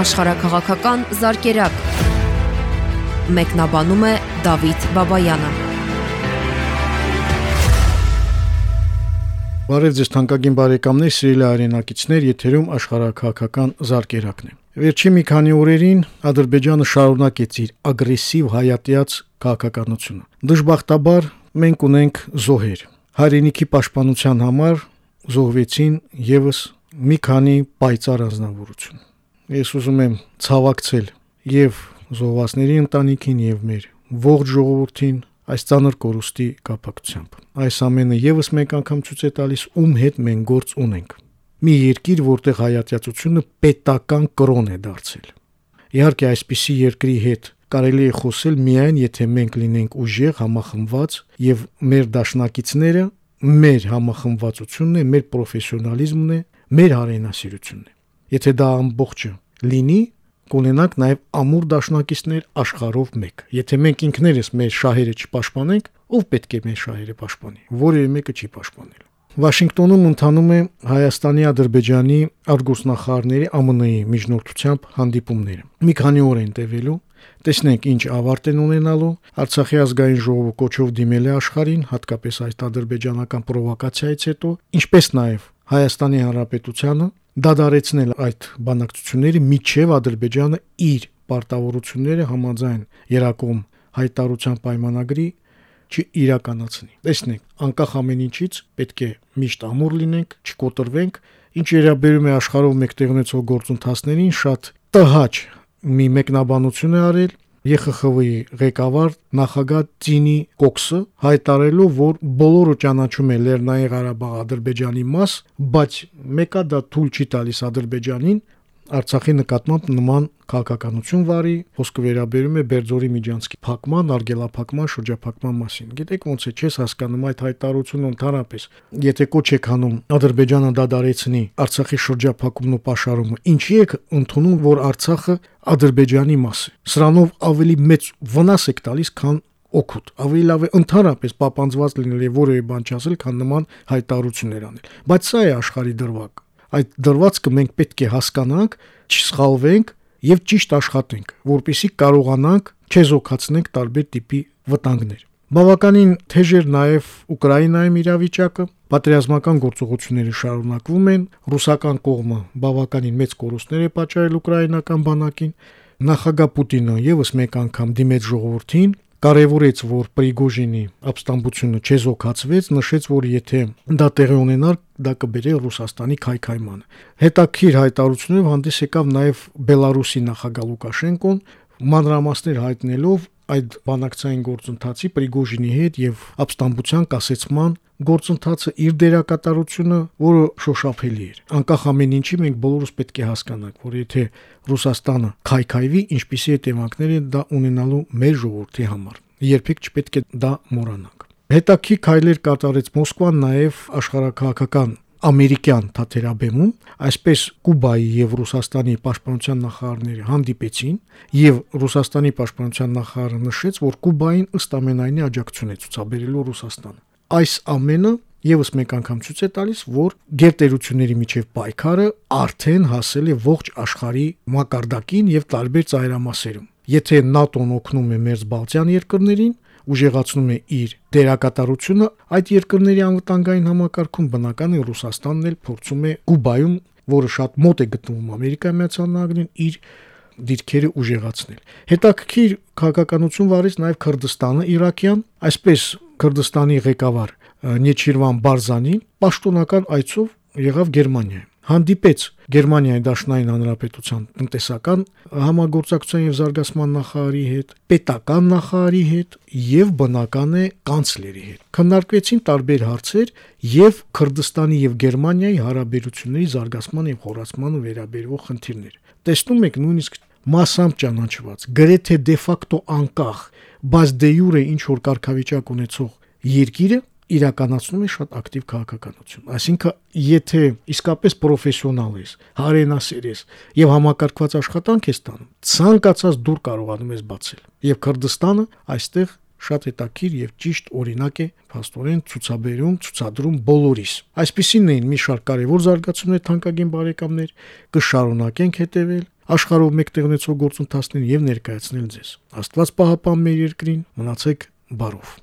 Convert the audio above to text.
աշխարհակղական զարգերակ։ Մեկնաբանում է Դավիթ Բաբայանը։ Բարև ձեզ թանկագին բարեկամներ, սիրելի հայրենակիցներ, եթերում աշխարհակղական զարգերակն է։ Վերջին մի քանի օրերին Ադրբեջանը շարունակեց իր ագրեսիվ հայատյաց քաղաքականությունը։ Դժբախտաբար մենք ունենք զոհեր։ Հայրենիքի պաշտպանության համար զոհվեցին եւս մի քանի պայծառ անznավորություն։ Ես ուզում եմ ցավակցել եւ զոհվածների ընտանիքին եւ մեր ողջ ժողովրդին այս ցաներ կորուստի կապակցությամբ։ Այս ամենը եւս մեկ անգամ ցույց է տալիս ում հետ մենք գործ ունենք։ Մի երկիր, որտեղ հայատյացությունը պետական կրոն է դարձել։ Իհարկե այսպիսի երկրի հետ կարելի է խոսել միայն եթե մենք լինենք ուժեղ, համախմբված եւ մեր դաշնակիցները մեր համախմբվածությունն է, մեր պրոֆեսիոնալիզմն է, մեր հարենասիրությունն է։ Եթե դա ամբողջը լինի, կունենանք նաև ամուր դաշնակիցներ աշխարհով մեկ։ Եթե մենք ինքներս մեր շահերը չպաշտպանենք, ով պետք է մեր շահերը պաշտպանի։ Որևէ մեկը չի պաշտպանել։ Վաշինգտոնում ընթանում է Հայաստանի, Ադրբեջանի արտգործնախարարների ԱՄՆ-ի միջնորդությամբ հանդիպումները։ Մի քանի օր են տևելու։ Տեսնենք ինչ ավարտ են ունենալու։ Արցախի ազգային ժողովը կոչով դիմել է աշխարհին, հատկապես այդ ադրբեջանական պրովոկացիայից հետո, ինչպես նաև Հայաստանի Հանրապետությանը դադարեցնել այդ բանակցությունները միջև Ադրբեջանը իր պարտավորությունները համաձայն Երակոմ հայտարարության պայմանագրի չիրականացնի։ Տեսնենք, անկախ ամեն ինչից պետք է միշտ ամուր լինենք, չկոտրվենք, ինչ երաբերում է աշխարհով մեկտեղ ունեցող գործընթացներին, շատ տհաճ մի մեկնաբանություն է արել ԵԽԽՎ-ի ղեկավար նախագահ Ծինի Կոքսը հայտարարելով, որ բոլորը ճանաչում է Լեռնային Ղարաբաղ Ադրբեջանի մաս, բայց մեկը դա թույլ չի տալիս Ադրբեջանին Արցախի նկատմամբ նման քաղաքականություն վարի, խոսքը վերաբերում է Բերձորի միջանցքի փակման, արգելափակման, շրջափակման մասին։ Գիտեք ոնց է, չես հասկանում այդ հայտարարությունը ընդհանրապես։ Եթե կոչ եք անում Ադրբեջանը դադարեցնի Արցախի շրջափակումն ու պաշարումը, ինչի եք ընդունում, որ Արցախը Ադրբեջանի մաս է։ Սրանով ավելի մեծ վնաս եք տալիս, քան օգուտ։ Ավելի լավ է ընդհանրապես պապանձված լինել եւ որևէ բան չասել, քան նման հայտարարություններ անել։ Բայց սա է աշխարհի դրվակ այդ դրվածքը մենք պետք է հասկանանք, չսխալվենք եւ ճիշտ աշխատենք, որpիսի կարողանանք չեզոքացնենք տարբեր տիպի վտանգներ։ Բավականին թեժ էր նաև Ուկրաինայում իրավիճակը, պատերազմական գործողությունները շարունակվում են, ռուսական կողմը բավականին մեծ կորուստներ է պատճառել ուկրաինական բանակին, նախագահ Պուտինը եւս մեկ անգամ դիմեց ժողովրդին կարևորեց, որ Պրիգոժինի ապստամբությունը չեզոքացվեց, նշեց, որ եթե դա տեղի ունենար, դա կբերե Ռուսաստանի քայքայմանը։ Հետաքրիր հայտարարությունով հանդես եկավ նաև Բելարուսի նախագահ Լուկաշենկոն, մանրամասներ հայտնելով այդ բանակցային գործընթացի Պրիգոժինի հետ եւ ապստամբության կասեցման գործընթացը իր դերակատարությունը, որը շոշափելի էր։ Անկախ ամեն ինչի մենք բոլորս պետք է հասկանանք, որ եթե Ռուսաստանը քայքայվի, ինչպիսի հետևանքներ է դա ունենալու մեր ժողովրդի համար։ Երբեք չպետք է դա մոռանանք։ Հետաքի քայլեր կատարեց Մոսկվան նաև աշխարհակահաղական ամերիկյան թաթերաբեմում, այսպես Կուբայի եւ Ռուսաստանի պաշտպանության նախարարները հանդիպեցին եւ Ռուսաստանի պաշտպանության նախարարը նշեց, որ Կուբային ըստ ամենայնի աջակցություն է ցուցաբերելու Ռուսաստանը այս ամենը եւս մեկ անգամ ցույց է տալիս, որ գերտերությունների միջև պայքարը արդեն հասել է ողջ աշխարհի մակարդակին եւ տարբեր ծայրամասերում։ Եթե ՆԱՏՕ-ն օգնում է մեր Բալտյան երկրներին, ուժեղացնում է իր դերակատարությունը, այդ երկրների անվտանգային համակարգում բնական է Ռուսաստանն էլ փորձում է Կուբայում, որը շատ մոտ է գտնվում Ամերիկայի Միացյալ Նահանգներին, իր դիրքերը ուժեղացնել։ Հետաքրքիր քաղաքականություն վարեց նաև Քրդստանը, Իրաքյան, այսպես Քրդստանի ղեկավար Նեչիրվան Բարզանին պաշտոնական այցով եղավ Գերմանիա հանդիպեց Գերմանիայի Դաշնային Հանրապետության տնտեսական համագործակցության եւ զարգացման նախարարի հետ, պետական նախարարի հետ եւ բնական է կանցլերի հետ։ Քննարկվեցին տարբեր հարցեր եւ Քրդստանի եւ Գերմանիայի հարաբերությունների զարգացման եւ խորացմանը վերաբերող խնդիրներ։ Տեսնում եք նույնիսկ մասամբ ճանաչված, գրեթե դե ֆակտո անկախ, բայց դե յուրե ինչ որ կարգավիճակ ունեցող երկիրը իրականացնում է շատ ակտիվ քաղաքականություն։ Այսինքն, եթե իսկապես պրոֆեսիոնալ ես, հարենասեր ես եւ համակարգված աշխատանք ես տանում, ցանկացած դուր կարողանում ես բացել։ Եվ Քրդստանը այստեղ շատ հետաքրիր եւ ճիշտ օրինակ է փաստորեն ցուցաբերում, ցուցադրում բոլորիս։ Այսպիսին էին մի շարք կարևոր զարգացումներ թանկագին բարեկամներ, կշարունակենք հետևել աշխարհով մեկտեղ ունեցող գործընթացներին եւ ներկայացնել ձեզ։ Աստված պահապան մեր երկրին, մնացեք բարով։